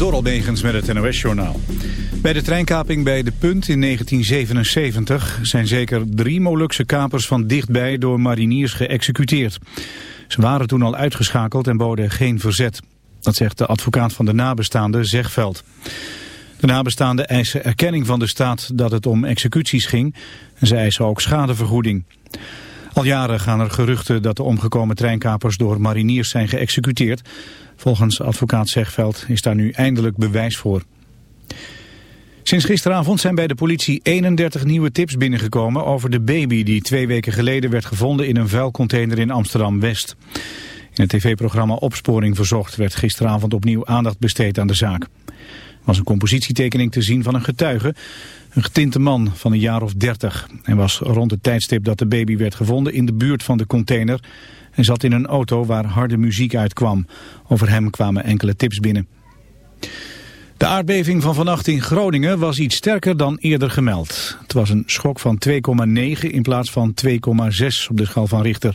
Door Albegens met het NOS-journaal. Bij de treinkaping bij De Punt in 1977 zijn zeker drie Molukse kapers van dichtbij door mariniers geëxecuteerd. Ze waren toen al uitgeschakeld en boden geen verzet. Dat zegt de advocaat van de nabestaande Zegveld. De nabestaanden eisen erkenning van de staat dat het om executies ging en ze eisen ook schadevergoeding. Al jaren gaan er geruchten dat de omgekomen treinkapers door mariniers zijn geëxecuteerd. Volgens advocaat Zegveld is daar nu eindelijk bewijs voor. Sinds gisteravond zijn bij de politie 31 nieuwe tips binnengekomen over de baby die twee weken geleden werd gevonden in een vuilcontainer in Amsterdam-West. In het tv-programma Opsporing Verzocht werd gisteravond opnieuw aandacht besteed aan de zaak. Er was een compositietekening te zien van een getuige, een getinte man van een jaar of 30. Hij was rond het tijdstip dat de baby werd gevonden in de buurt van de container en zat in een auto waar harde muziek uitkwam. Over hem kwamen enkele tips binnen. De aardbeving van vannacht in Groningen was iets sterker dan eerder gemeld. Het was een schok van 2,9 in plaats van 2,6 op de schaal van Richter,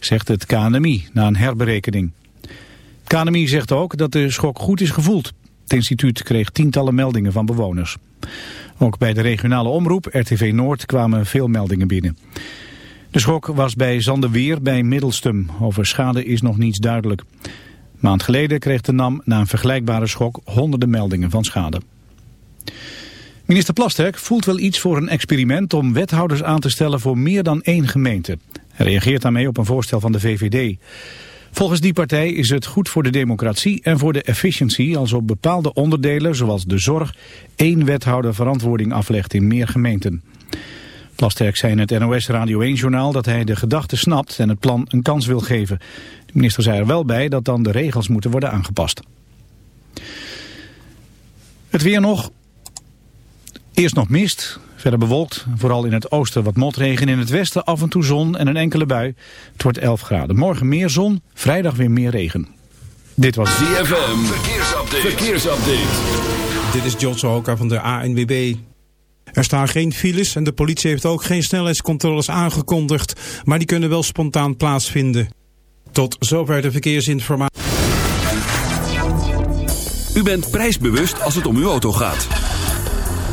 zegt het KNMI na een herberekening. Het KNMI zegt ook dat de schok goed is gevoeld. Het instituut kreeg tientallen meldingen van bewoners. Ook bij de regionale omroep RTV Noord kwamen veel meldingen binnen. De schok was bij Zanderweer bij Middelstum. Over schade is nog niets duidelijk. Een maand geleden kreeg de NAM na een vergelijkbare schok honderden meldingen van schade. Minister Plasterk voelt wel iets voor een experiment om wethouders aan te stellen voor meer dan één gemeente. Hij reageert daarmee op een voorstel van de VVD. Volgens die partij is het goed voor de democratie en voor de efficiëntie als op bepaalde onderdelen, zoals de zorg, één wethouder verantwoording aflegt in meer gemeenten. Plasterk zei in het NOS Radio 1-journaal dat hij de gedachte snapt en het plan een kans wil geven. De minister zei er wel bij dat dan de regels moeten worden aangepast. Het weer nog. Eerst nog mist, verder bewolkt. Vooral in het oosten wat motregen. In het westen af en toe zon en een enkele bui. Het wordt 11 graden. Morgen meer zon, vrijdag weer meer regen. Dit was ZFM. Verkeersupdate. Verkeersupdate. Dit is John Sohoka van de ANWB. Er staan geen files en de politie heeft ook geen snelheidscontroles aangekondigd, maar die kunnen wel spontaan plaatsvinden. Tot zover de verkeersinformatie. U bent prijsbewust als het om uw auto gaat.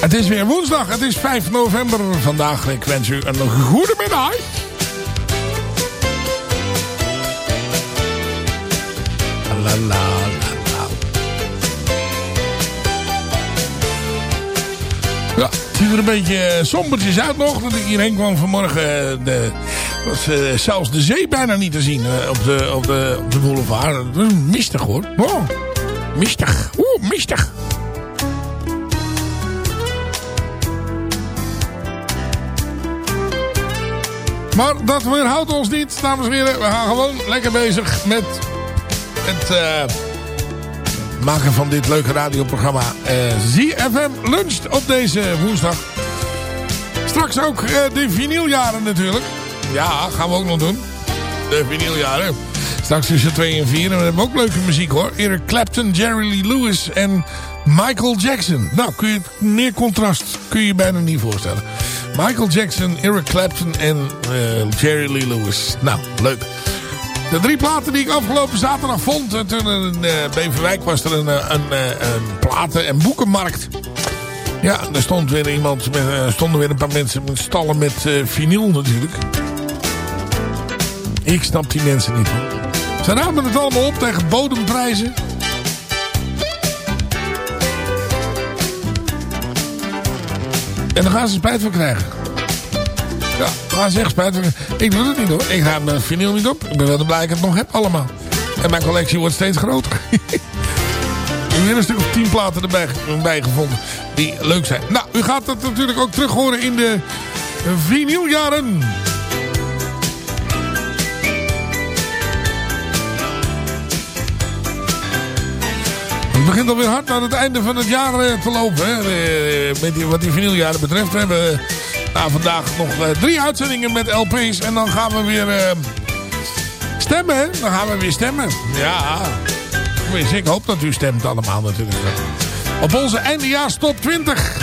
Het is weer woensdag. Het is 5 november vandaag. Ik wens u een goede middag. La la. Ja, het ziet er een beetje sombertjes uit nog. Dat ik hierheen kwam vanmorgen. eh, De, was eh, zelfs de zee bijna niet te zien eh, op, de, op, de, op de boulevard. Het mistig hoor. Oh, mistig. Oeh, mistig. Maar dat weerhoudt ons niet, dames en heren. We gaan gewoon lekker bezig met het eh, maken van dit leuke radioprogramma. eh ZFM Luncht op deze woensdag. Straks ook eh, de vinyljaren natuurlijk. Ja, gaan we ook nog doen. De vinyljaren. Straks tussen 2 en 4. En we hebben ook leuke muziek hoor. Eric Clapton, Jerry Lee Lewis en Michael Jackson. Nou, kun je meer contrast kun je je bijna niet voorstellen. Michael Jackson, Eric Clapton en eh, Jerry Lee Lewis. Nou, leuk. De drie platen die ik afgelopen zaterdag vond. en Toen in uh, Beverwijk was er een, eh, een, een, platen- en boekenmarkt. Ja, er stond weer iemand met, stonden weer een paar mensen met stallen met uh, vinyl natuurlijk. Ik snap die mensen niet. Ze ramen het allemaal op tegen bodemprijzen. En dan gaan ze spijt van krijgen. Ja, gaan ze echt spijt van. Ik doe het niet hoor. Ik raam mijn vinyl niet op. Ik ben wel blij dat ik het nog heb allemaal. En mijn collectie wordt steeds groter. ik heb weer een stuk of tien platen erbij bij gevonden. Die leuk zijn. Nou, u gaat het natuurlijk ook terug horen in de vinyljaren. Het begint alweer hard naar het einde van het jaar te lopen. Hè? Met die, wat die vinyljaren betreft. We hebben nou, vandaag nog drie uitzendingen met LP's. En dan gaan we weer stemmen. Hè? Dan gaan we weer stemmen. Ja. Ik hoop dat u stemt allemaal natuurlijk. Op onze eindejaars top 20.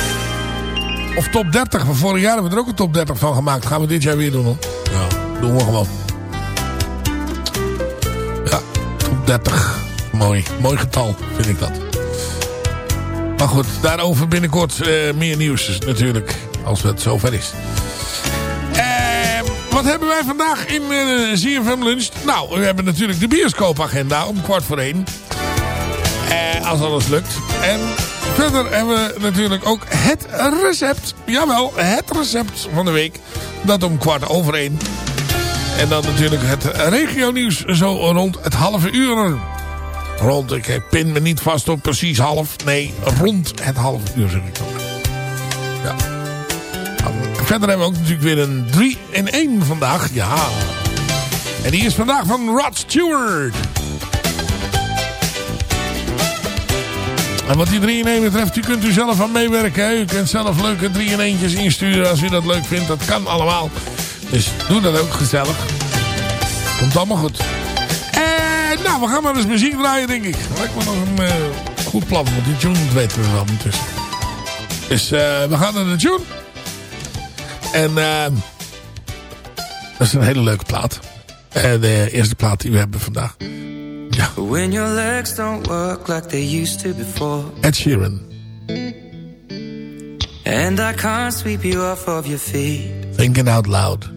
Of top 30. Van vorig jaar hebben we er ook een top 30 van gemaakt. Gaan we dit jaar weer doen hoor. Ja, doen we gewoon. Ja, top 30. Mooi, mooi getal vind ik dat. Maar goed, daarover binnenkort uh, meer nieuws natuurlijk. Als het zover is. Uh, wat hebben wij vandaag in uh, ZFM Lunch? Nou, we hebben natuurlijk de bioscoopagenda om kwart voor één. Als alles lukt. En verder hebben we natuurlijk ook het recept. Jawel, het recept van de week. Dat om kwart over één. En dan natuurlijk het regio nieuws zo rond het halve uur. Rond, ik pin me niet vast op precies half. Nee, rond het half uur zeg ik dan. Ja. Verder hebben we ook natuurlijk weer een 3 in 1 vandaag. Ja. En die is vandaag van Rod Stewart. En wat die 3 in 1 betreft, u kunt u zelf aan meewerken. U kunt zelf leuke 3 in 1'tjes insturen als u dat leuk vindt. Dat kan allemaal. Dus doe dat ook gezellig. Komt allemaal goed. En nou, we gaan maar eens muziek draaien, denk ik. Lijkt me nog een uh, goed plan, want die tune weten we wel intussen. Dus uh, we gaan naar de tune. En uh, dat is een hele leuke plaat. de eerste plaat die we hebben vandaag. Ja. When your legs don't work like they used to before. Ed Sheeran. And I can't sweep you off of your feet. Thinking out loud.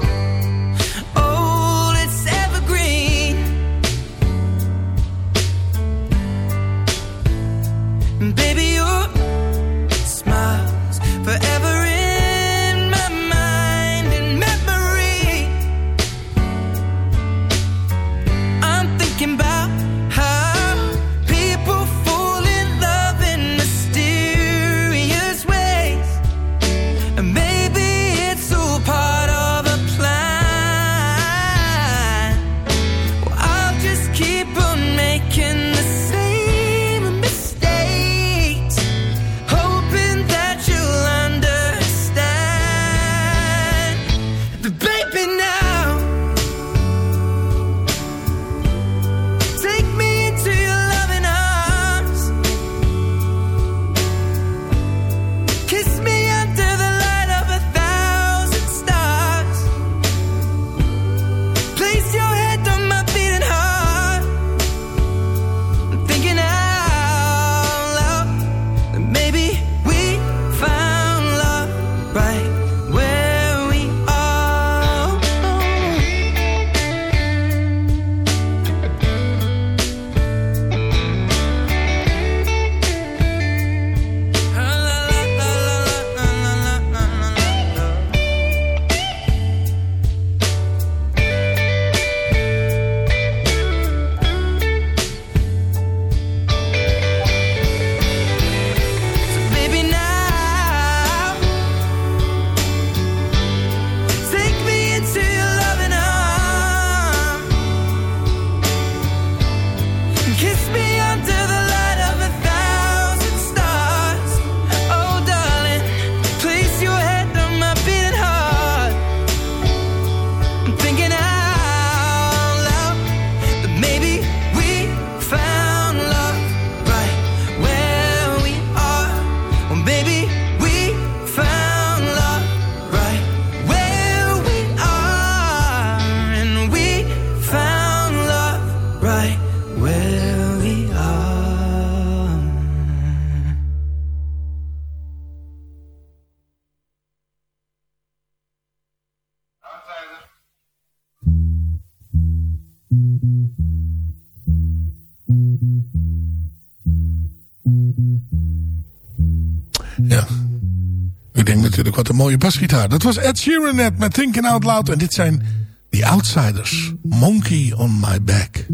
baby. mooie basgitaar. Dat was Ed Sheeran net met Thinking Out Loud. En dit zijn The Outsiders. Monkey on my back.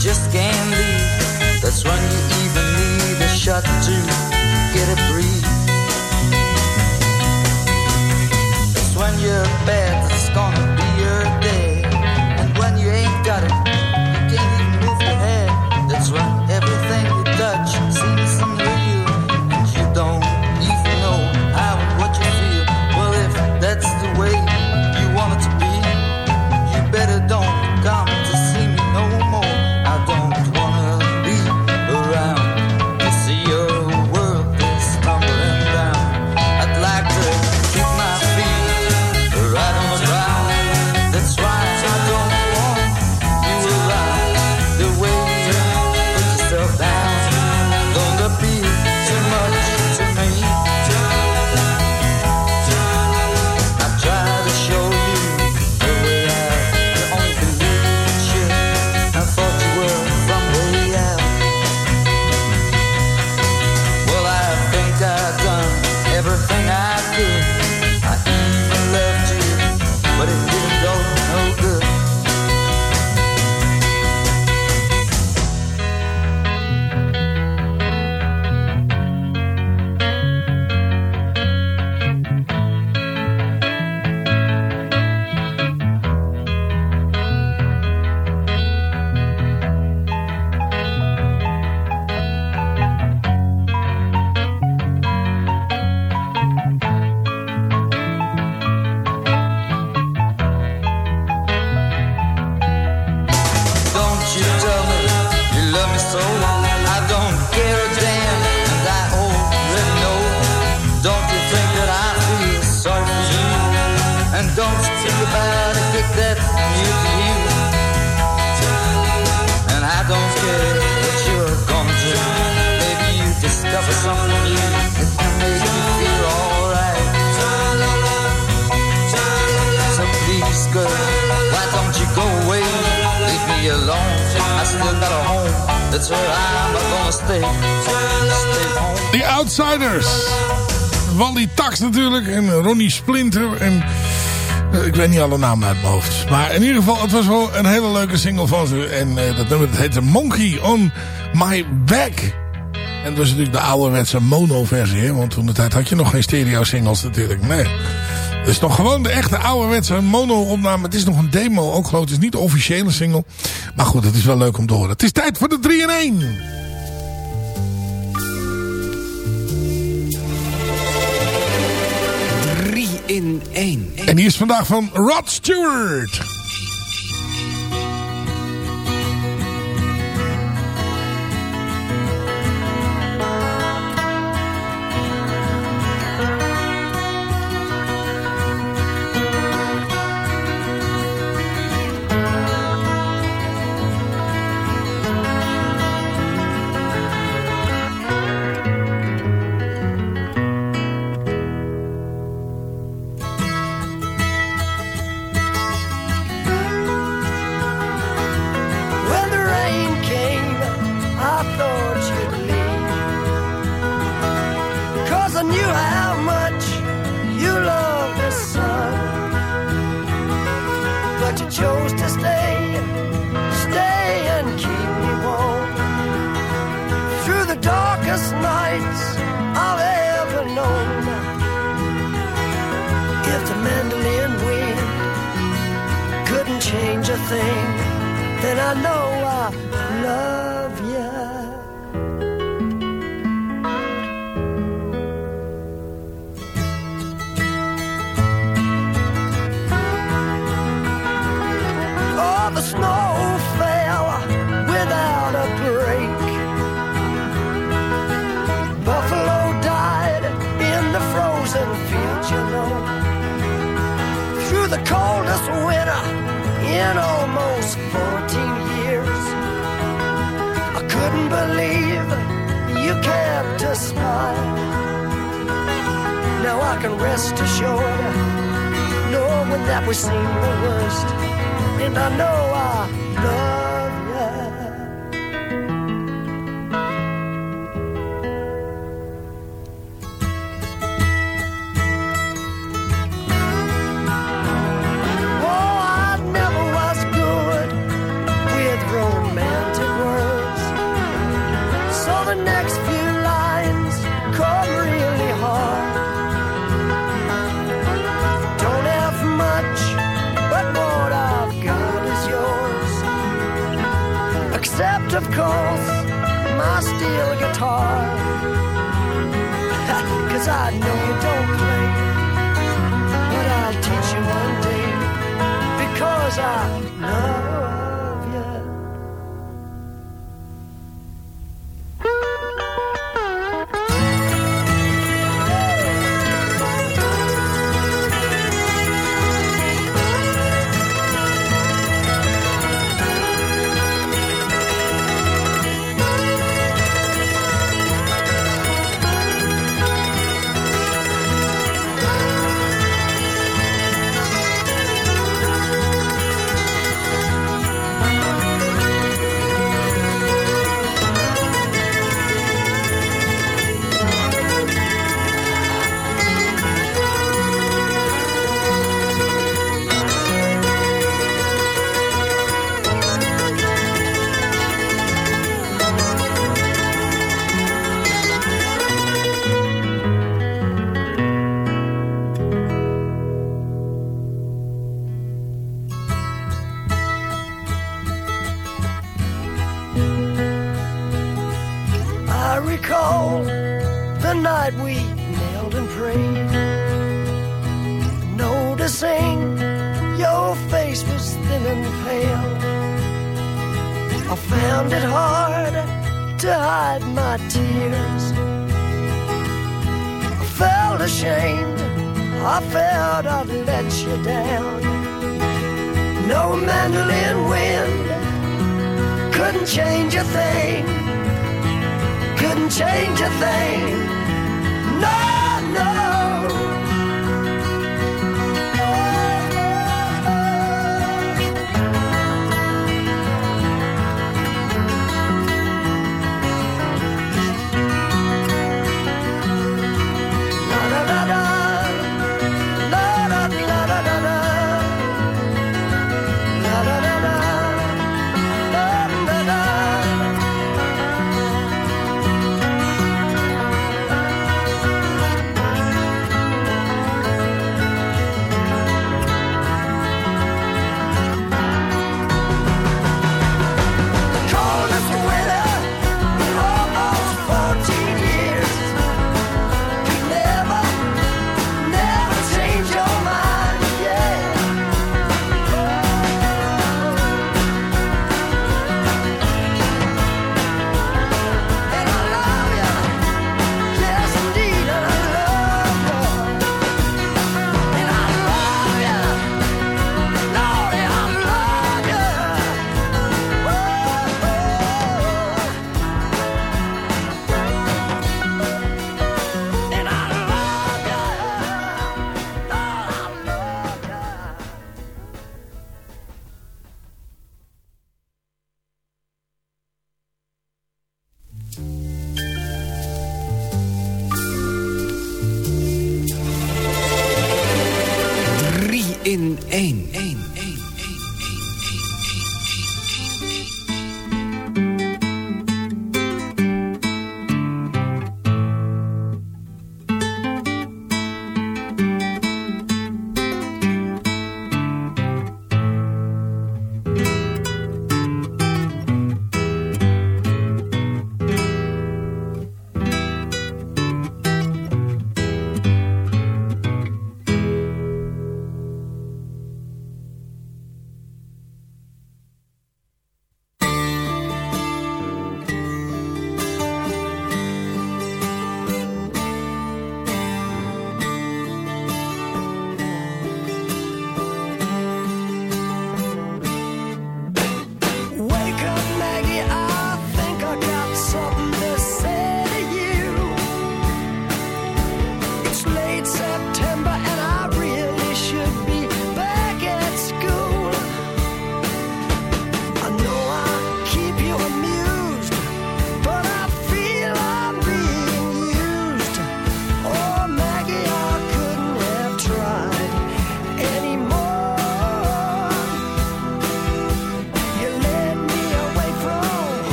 just game. Don't think about it, get that you to you. And I don't care what you're going through. Maybe you discover something new that can you feel alright. So please, girl, why don't you go away? Leave me alone. I still got a home. That's where I'm gonna stay. Stay home. The Outsiders. Wally Tax natuurlijk. En Ronnie Splinter. En ik weet niet alle namen uit mijn hoofd. Maar in ieder geval, het was wel een hele leuke single van ze. En eh, dat nummer dat heette Monkey on My Back. En dat was natuurlijk de ouderwetse mono-versie. Want toen de tijd had je nog geen stereo-singles natuurlijk. Nee. Dus nog gewoon de echte ouderwetse mono-opname. Het is nog een demo ook ik. Het is niet de officiële single. Maar goed, het is wel leuk om te horen. Het is tijd voor de 3 in 1. In. En die is vandaag van Rod Stewart. Knew how much you loved the sun. But you chose to stay, stay and keep me warm. Through the darkest nights I've ever known. If the mandolin wind couldn't change a thing, then I know I love the coldest winter in almost 14 years. I couldn't believe you kept a smile. Now I can rest assured, knowing that we've seen the worst, and I know I Cause I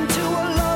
into a lover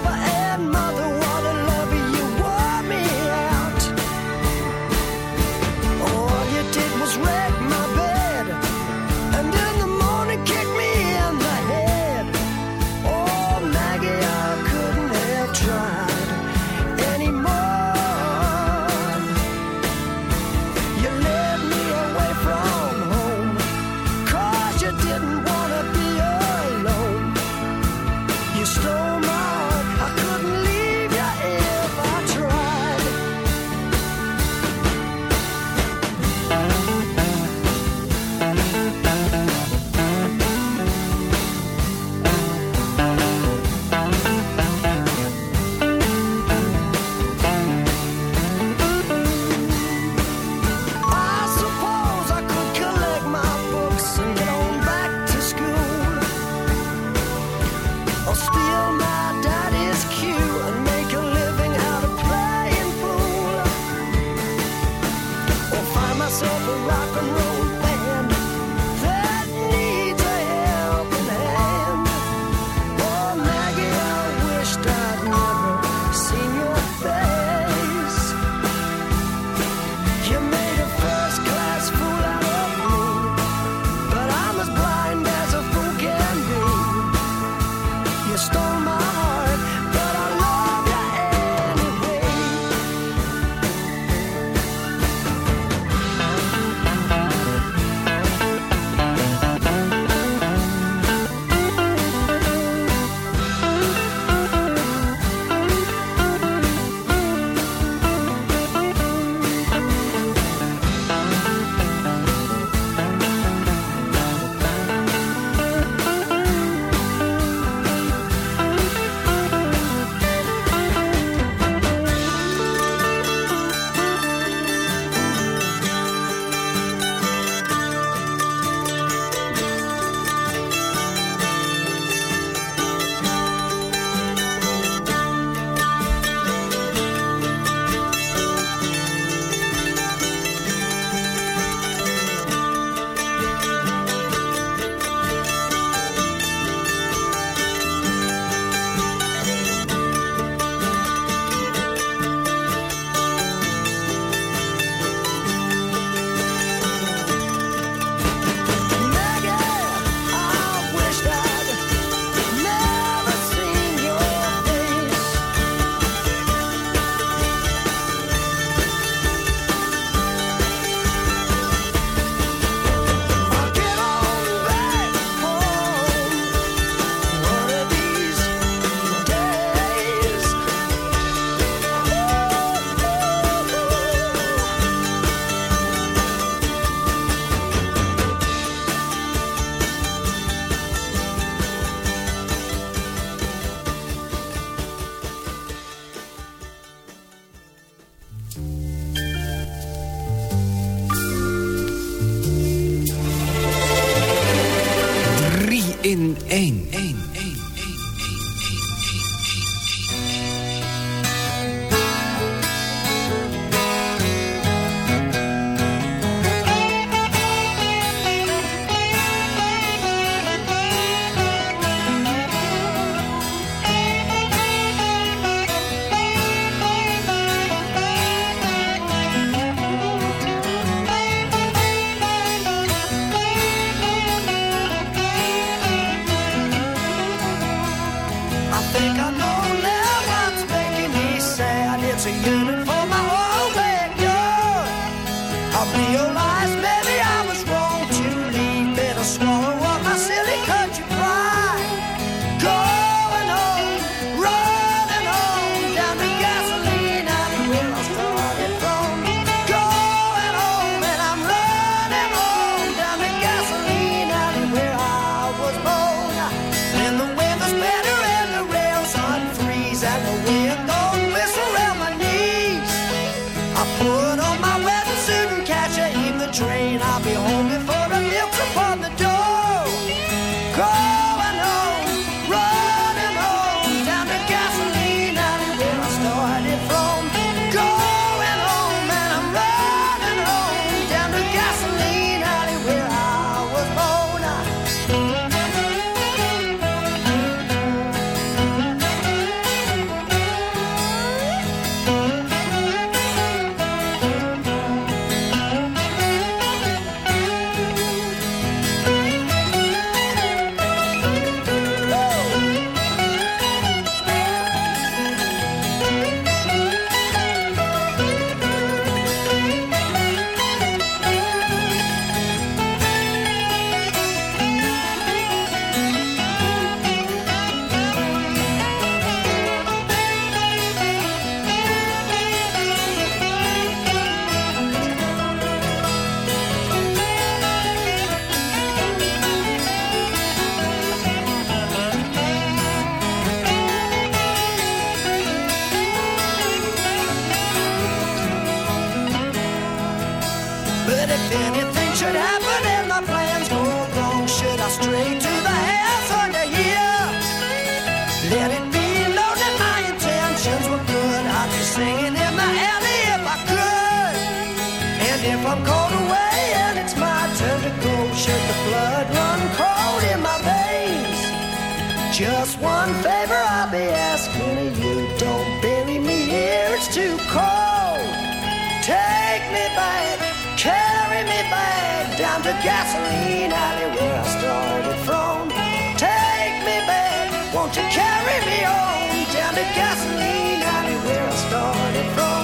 you carry me on down to gasoline alley where I started from?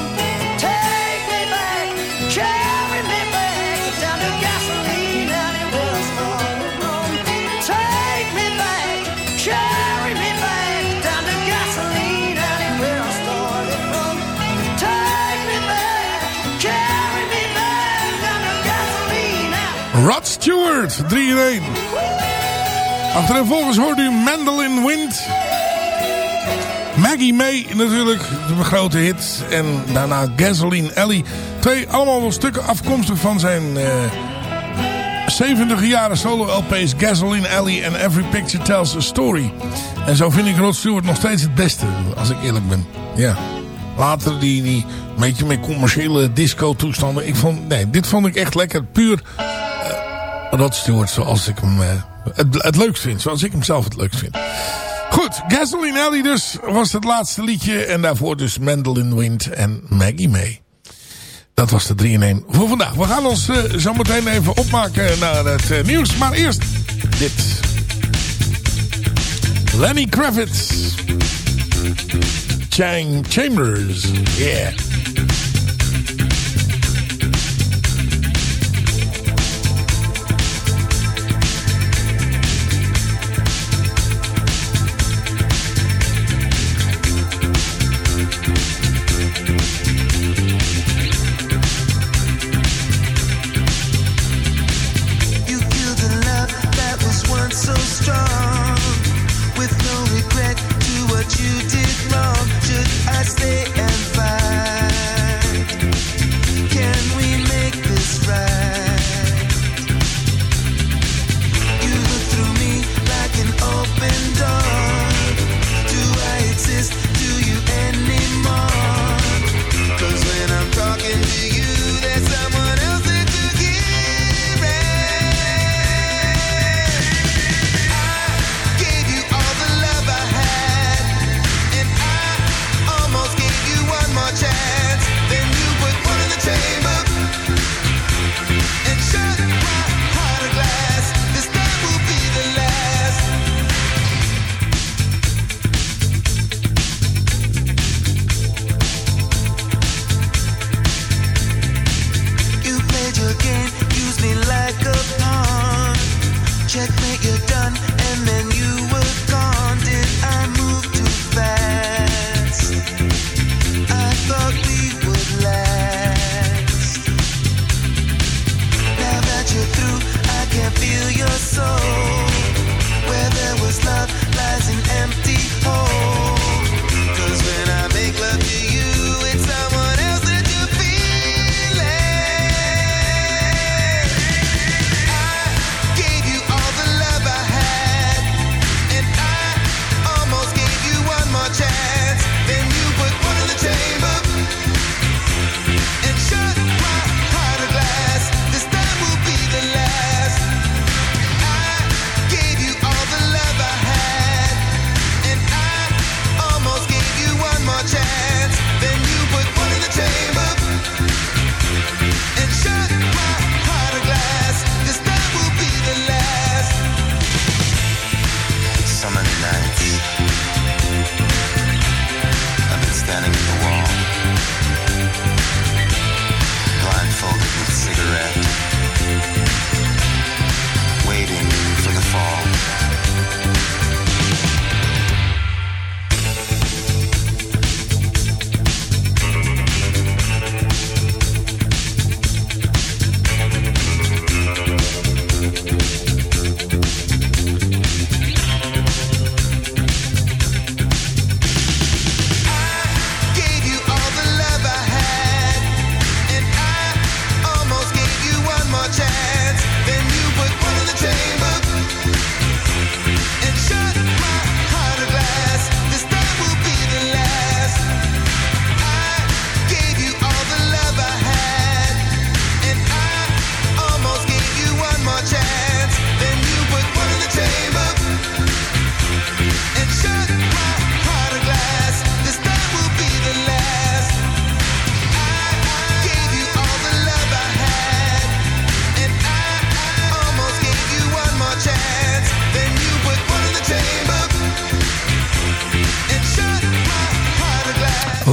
Take me back, carry me back down to gasoline alley where I started from. Take me back, carry me back down to gasoline alley where I started from. Take me back, carry me back down to gasoline alley. Rod Stewart, 3 in 1. Achterin volgens hoort u Mandolin Wind. Maggie May natuurlijk, de grote hit. En daarna Gasoline Alley. Twee allemaal wel stukken afkomstig van zijn eh 70 jaren solo LP's Gasoline Alley en Every Picture Tells a Story. En zo vind ik Rod Stewart nog steeds het beste, als ik eerlijk ben. Ja. Later die, beetje met commerciële disco toestanden. Ik vond, nee, dit vond ik echt lekker. Puur eh, Rod Stewart zoals ik hem eh, het, het leukst vind. Zoals ik hem zelf het leukst vind. Goed, Gasoline Alley dus was het laatste liedje. En daarvoor dus Mandolin Wind en Maggie May. Dat was de 3 in 1 voor vandaag. We gaan ons uh, zo meteen even opmaken naar het uh, nieuws. Maar eerst dit. Lenny Kravitz. Chang Chambers. Yeah.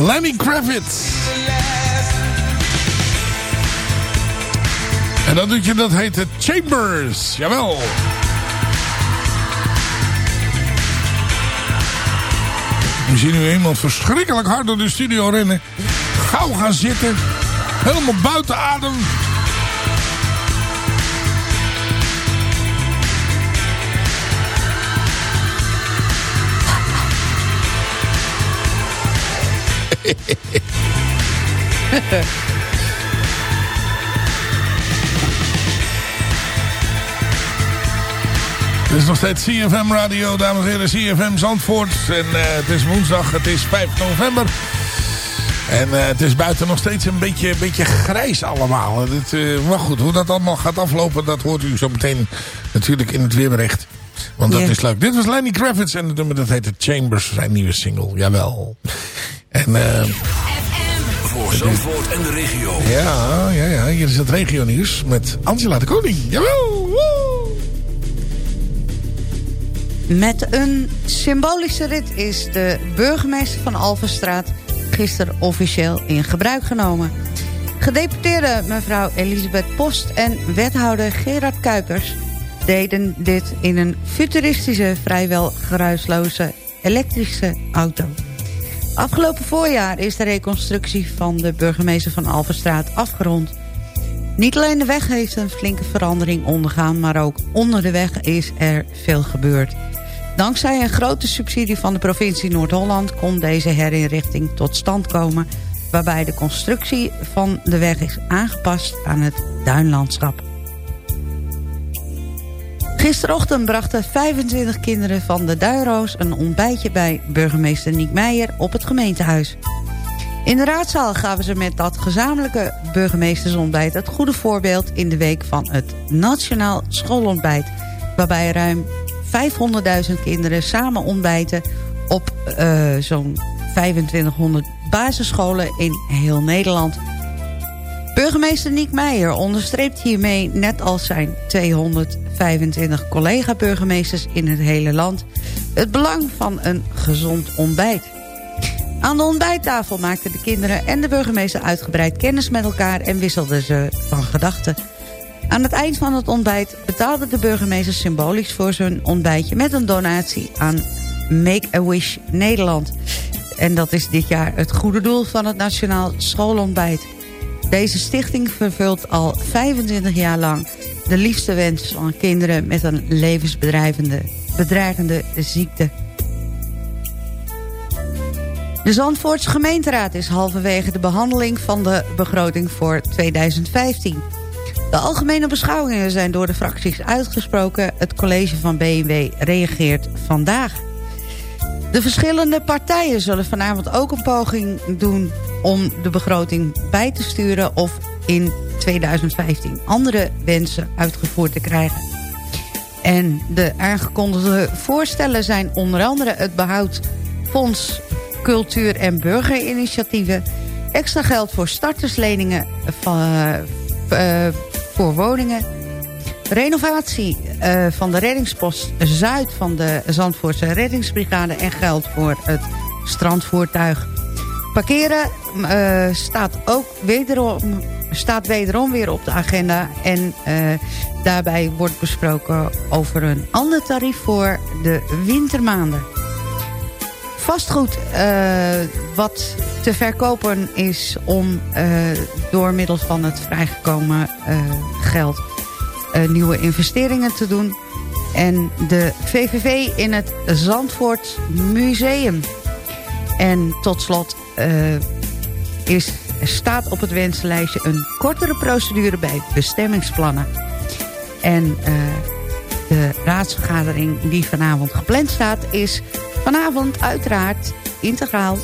Lenny Kravitz. En dat doet je, dat heet Chambers. Jawel. We zien nu iemand verschrikkelijk hard door de studio rennen. Gauw gaan zitten. Helemaal buiten adem. Het is nog steeds CFM Radio, dames en heren, CFM Zandvoort. En eh, het is woensdag, het is 5 november. En eh, het is buiten nog steeds een beetje, beetje grijs allemaal. Het, eh, maar goed, hoe dat allemaal gaat aflopen, dat hoort u zo meteen natuurlijk in het weerbericht. Want dat is leuk. Dit was Lenny Kravitz en het nummer dat heet The Chambers, zijn nieuwe single. Jawel. En Voor Zandvoort en de regio. ja, ja, ja, hier is het regio nieuws met Angela de Koning. Jawel. woe! Met een symbolische rit is de burgemeester van Alvenstraat gisteren officieel in gebruik genomen. Gedeputeerde mevrouw Elisabeth Post en wethouder Gerard Kuipers deden dit in een futuristische, vrijwel geruisloze elektrische auto. Afgelopen voorjaar is de reconstructie van de burgemeester van Alvenstraat afgerond. Niet alleen de weg heeft een flinke verandering ondergaan... maar ook onder de weg is er veel gebeurd. Dankzij een grote subsidie van de provincie Noord-Holland... kon deze herinrichting tot stand komen... waarbij de constructie van de weg is aangepast aan het duinlandschap. Gisterochtend brachten 25 kinderen van de Duinroos... een ontbijtje bij burgemeester Niek Meijer op het gemeentehuis. In de raadzaal gaven ze met dat gezamenlijke burgemeestersontbijt... het goede voorbeeld in de week van het Nationaal Schoolontbijt... waarbij ruim 500.000 kinderen samen ontbijten... op eh, zo'n 2500 basisscholen in heel Nederland. Burgemeester Niek Meijer onderstreept hiermee... net als zijn 225 collega-burgemeesters in het hele land... het belang van een gezond ontbijt. Aan de ontbijttafel maakten de kinderen en de burgemeester uitgebreid kennis met elkaar en wisselden ze van gedachten. Aan het eind van het ontbijt betaalde de burgemeester symbolisch voor zijn ontbijtje met een donatie aan Make-A-Wish Nederland. En dat is dit jaar het goede doel van het Nationaal Schoolontbijt. Deze stichting vervult al 25 jaar lang de liefste wens van kinderen met een levensbedreigende bedreigende ziekte. De Zandvoortse gemeenteraad is halverwege de behandeling van de begroting voor 2015. De algemene beschouwingen zijn door de fracties uitgesproken. Het college van BMW reageert vandaag. De verschillende partijen zullen vanavond ook een poging doen om de begroting bij te sturen... of in 2015 andere wensen uitgevoerd te krijgen. En de aangekondigde voorstellen zijn onder andere het behoud Fonds Cultuur en Burgerinitiatieven... extra geld voor startersleningen van, eh, voor woningen... renovatie eh, van de reddingspost Zuid van de Zandvoortse reddingsbrigade... en geld voor het strandvoertuig. Parkeren eh, staat ook wederom, staat wederom weer op de agenda... en eh, daarbij wordt besproken over een ander tarief voor de wintermaanden vastgoed uh, wat te verkopen is om uh, door middel van het vrijgekomen uh, geld nieuwe investeringen te doen. En de VVV in het Zandvoort Museum. En tot slot is, staat op het wensenlijstje een kortere procedure bij bestemmingsplannen. En de raadsvergadering die vanavond gepland staat is vanavond uiteraard integraal,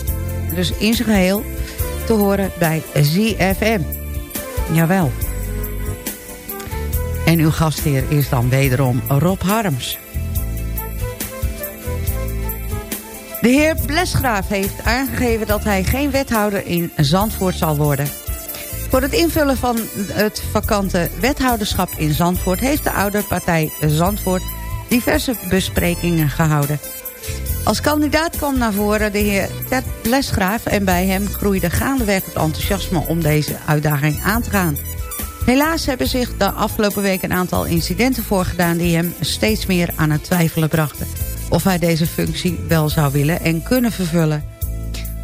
dus in zijn geheel, te horen bij ZFM. Jawel. En uw gastheer is dan wederom Rob Harms. De heer Blesgraaf heeft aangegeven dat hij geen wethouder in Zandvoort zal worden. Voor het invullen van het vakante wethouderschap in Zandvoort... heeft de oude partij Zandvoort diverse besprekingen gehouden. Als kandidaat kwam naar voren de heer Ted Lesgraaf... en bij hem groeide gaandeweg het enthousiasme om deze uitdaging aan te gaan. Helaas hebben zich de afgelopen week een aantal incidenten voorgedaan... die hem steeds meer aan het twijfelen brachten... of hij deze functie wel zou willen en kunnen vervullen.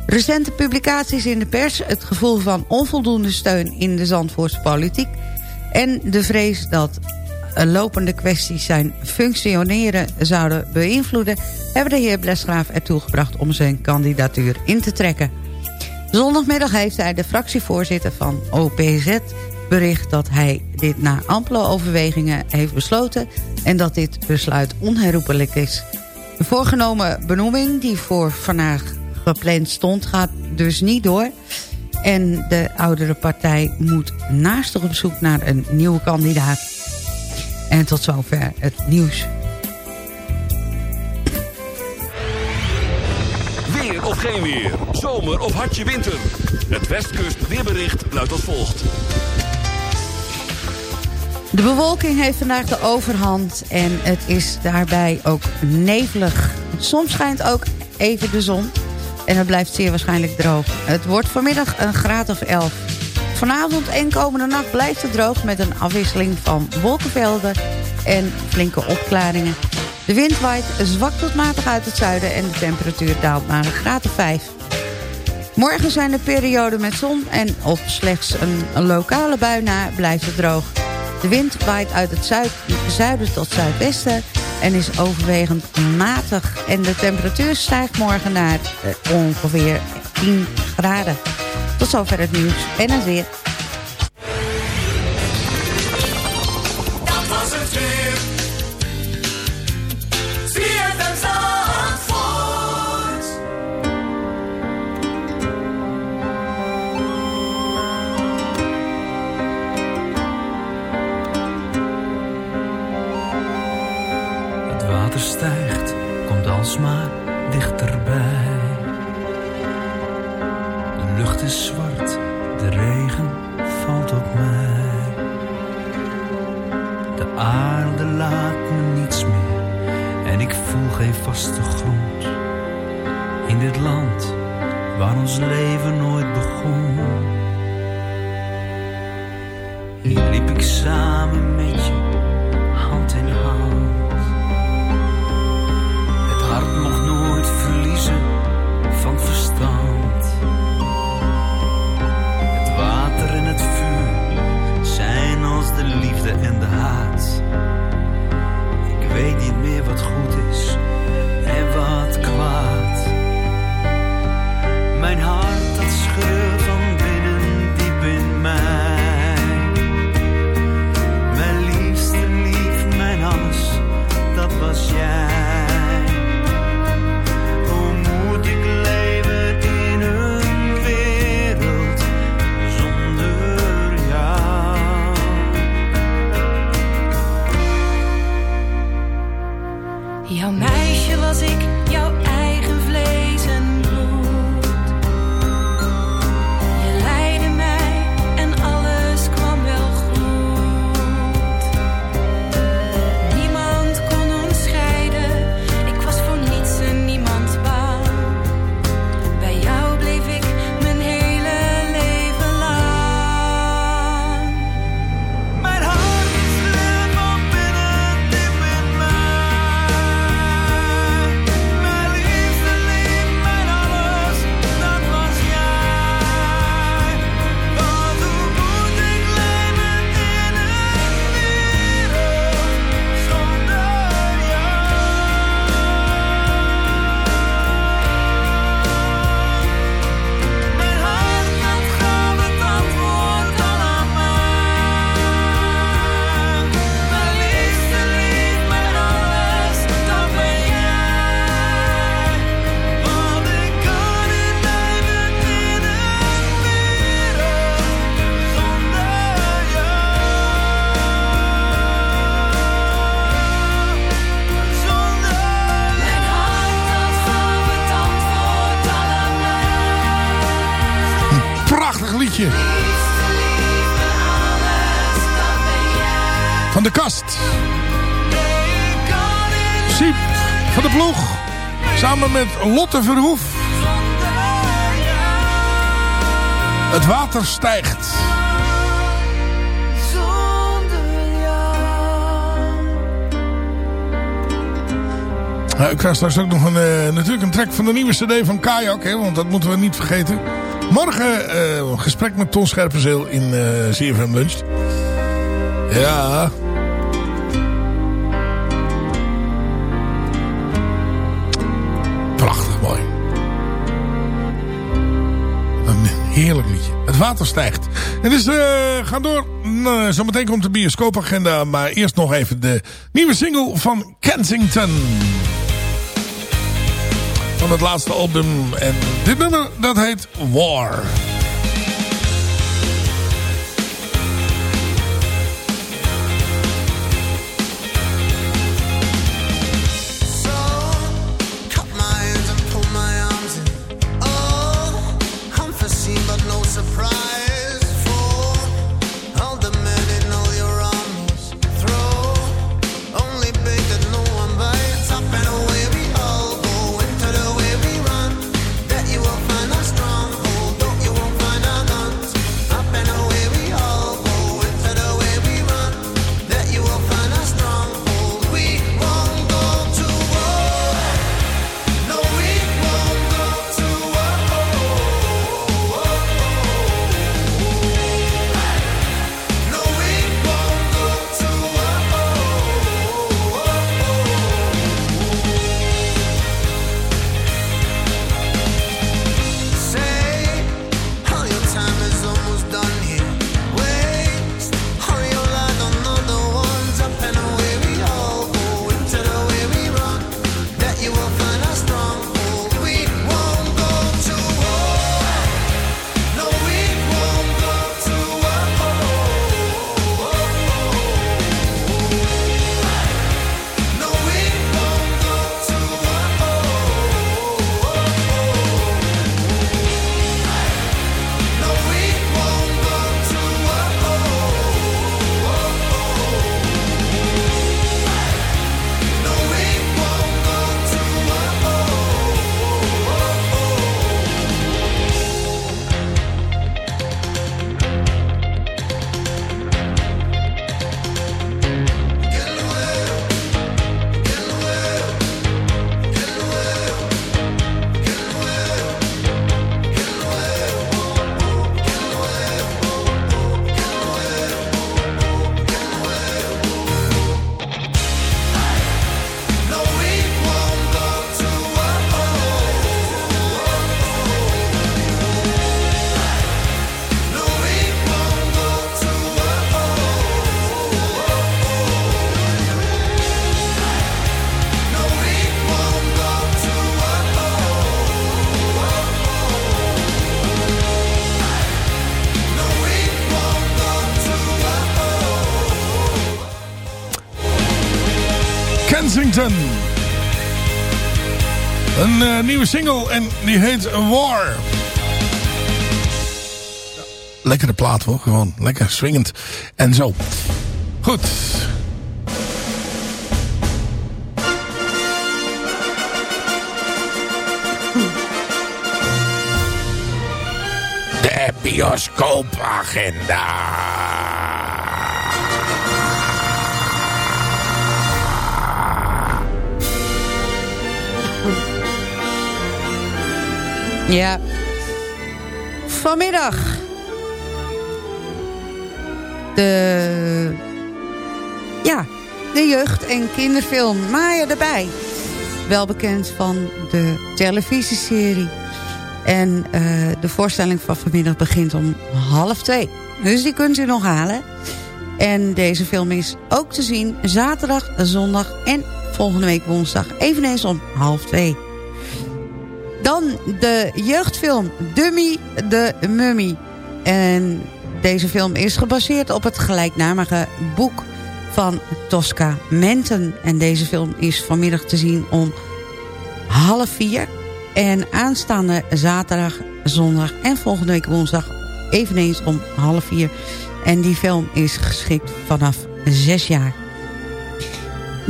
Recente publicaties in de pers, het gevoel van onvoldoende steun in de Zandvoortse politiek... en de vrees dat lopende kwesties zijn functioneren zouden beïnvloeden... hebben de heer Blesgraaf ertoe gebracht om zijn kandidatuur in te trekken. Zondagmiddag heeft hij de fractievoorzitter van OPZ bericht dat hij dit na ampele overwegingen heeft besloten... en dat dit besluit onherroepelijk is. De voorgenomen benoeming die voor vandaag gepland stond gaat dus niet door... En de oudere partij moet naastig op zoek naar een nieuwe kandidaat. En tot zover het nieuws. Weer of geen weer. Zomer of hartje winter. Het Westkust weerbericht luidt als volgt. De bewolking heeft vandaag de overhand en het is daarbij ook nevelig. Soms schijnt ook even de zon en het blijft zeer waarschijnlijk droog. Het wordt vanmiddag een graad of 11. Vanavond en komende nacht blijft het droog met een afwisseling van wolkenvelden en flinke opklaringen. De wind waait zwak tot matig uit het zuiden en de temperatuur daalt naar een graad of 5. Morgen zijn er perioden met zon en op slechts een, lokale bui na blijft het droog. De wind waait uit het zuid, zuiden tot zuidwesten en is overwegend matig. En de temperatuur stijgt morgen naar eh, ongeveer 10 graden. Tot zover het nieuws en het weer. Zwart, de regen valt op mij. De aarde laat me niets meer en ik voel geen vaste grond. In dit land waar ons leven nooit begon. Liep ik samen met je, hand in hand. Niet meer wat goed Lotte Verhoef. Het water stijgt. Nou, ik krijg straks ook nog een, eh, natuurlijk een track van de nieuwe cd van Kajak. Hè, want dat moeten we niet vergeten. Morgen een gesprek met Ton Scherpenzeel in CFM Lunch. Ja. Heerlijk liedje. Het water stijgt. En dus eh gaan door. Nou, zometeen komt de bioscoopagenda. Maar eerst nog even de nieuwe single van Kensington. Van het laatste album. En dit nummer dat heet War. Nieuwe single en die heet War. Lekkere plaat hoor, gewoon lekker swingend en zo. Goed. De bioscoopagenda. Ja. Vanmiddag. De... Ja, de jeugd- en kinderfilm Maya erbij. Wel bekend van de televisieserie. En eh, de voorstelling van vanmiddag begint om half twee. Dus die kunt u nog halen. En deze film is ook te zien zaterdag, zondag en volgende week woensdag. Eveneens om half twee. Dan de jeugdfilm Dummy de Mummy. En deze film is gebaseerd op het gelijknamige boek van Tosca Menten. En deze film is vanmiddag te zien om half vier. En aanstaande zaterdag, zondag en volgende week woensdag eveneens om half vier. En die film is geschikt vanaf zes jaar.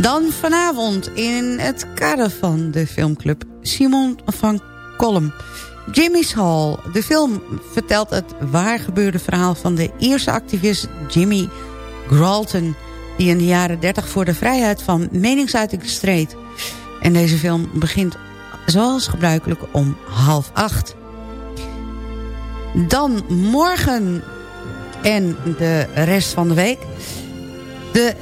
Dan vanavond in het kader van de filmclub Simon van Kolm. Jimmy's Hall. De film vertelt het waar gebeurde verhaal van de eerste activist Jimmy Gralton... die in de jaren 30 voor de vrijheid van meningsuiting streed. En deze film begint zoals gebruikelijk om half acht. Dan morgen en de rest van de week... de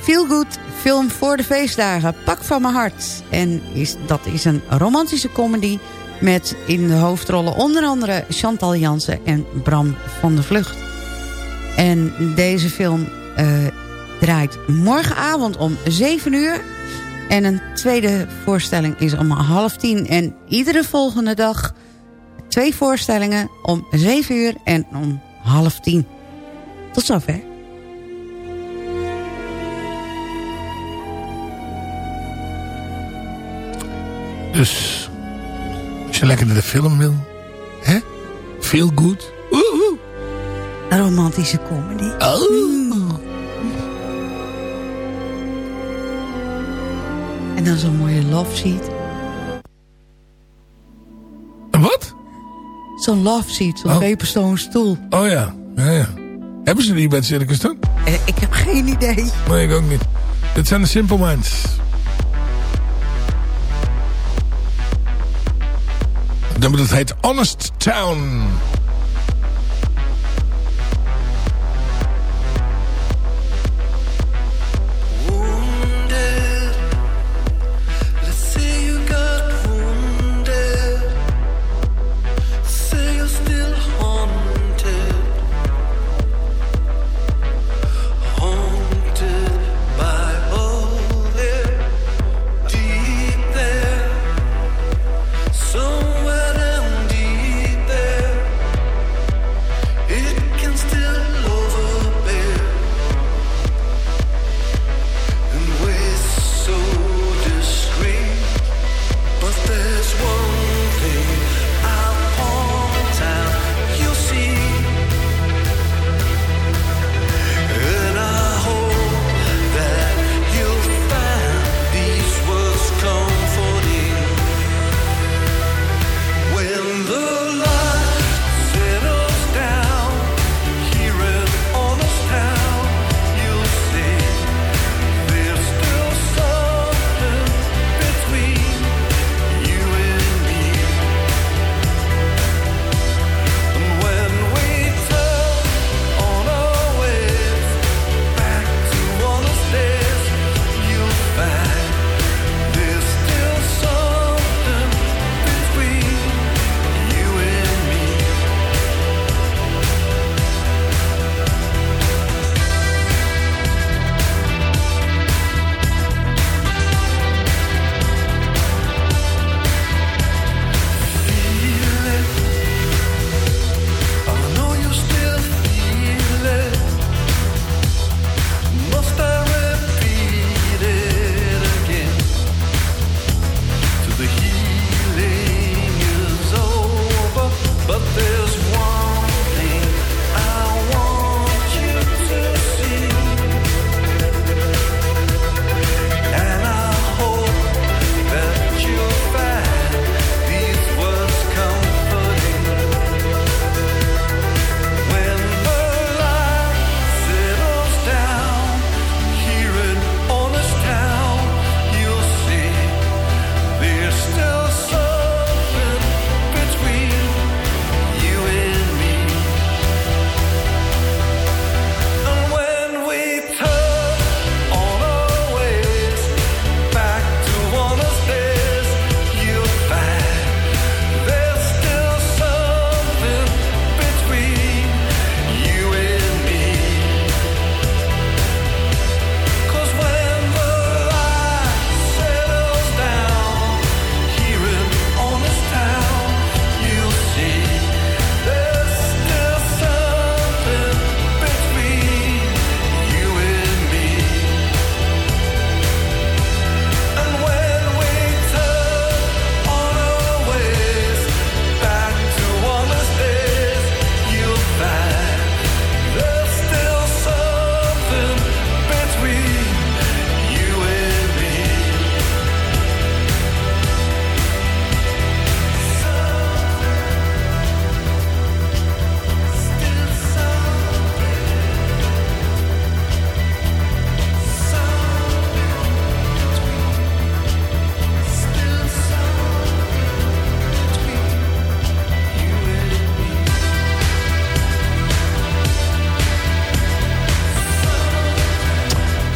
Feel Good film voor de feestdagen. Pak van mijn hart. En is, dat is een romantische comedy... met in de hoofdrollen onder andere Chantal Jansen en Bram van der Vlucht. En deze film eh, draait morgenavond om 7 uur... En een tweede voorstelling is om half tien. En iedere volgende dag twee voorstellingen om zeven uur en om half tien. Tot zover. Dus als je lekker naar de film wil, hè? Feel good. Woehoe. Een romantische comedy. Oh. En dan zo'n mooie love seat. Wat? Zo'n love seat, zo'n Oh. stoel. Oh ja. ja, ja. Hebben ze die bij het circus dan? Eh, ik heb geen idee. Nee, ik ook niet. Dit zijn de Simple Minds. Nummer dat heet Honest Town.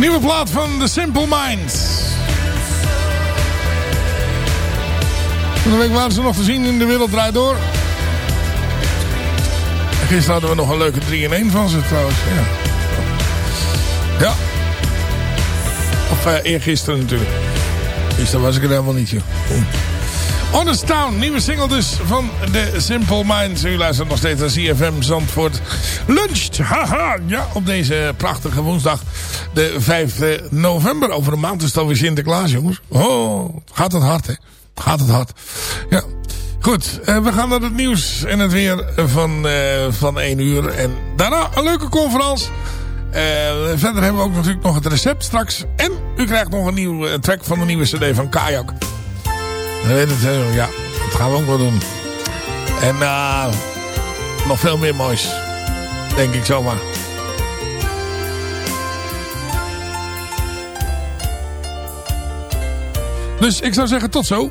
Nieuwe plaat van The Simple Minds. Van de week waren ze nog te zien in De Wereld Draait Door. En gisteren hadden we nog een leuke 3-in-1 van ze trouwens. Ja. ja. Of uh, eergisteren natuurlijk. Gisteren was ik er helemaal niet, joh. Honest Town, nieuwe single dus van The Simple Minds. U luistert nog steeds naar CFM Zandvoort Luncht. Haha, ja, op deze prachtige woensdag, de 5 november. Over een maand is het alweer Sinterklaas, jongens. Oh, gaat het hard, hè? Gaat het hard. Ja. Goed, uh, we gaan naar het nieuws en het weer van, uh, van 1 uur. En daarna een leuke conferentie. Uh, verder hebben we ook natuurlijk nog het recept straks. En u krijgt nog een nieuwe track van de nieuwe cd van Kajak. Weet het, ja, dat gaan we ook wel doen. En nog veel meer moois. Denk ik zomaar. Dus ik zou zeggen tot zo.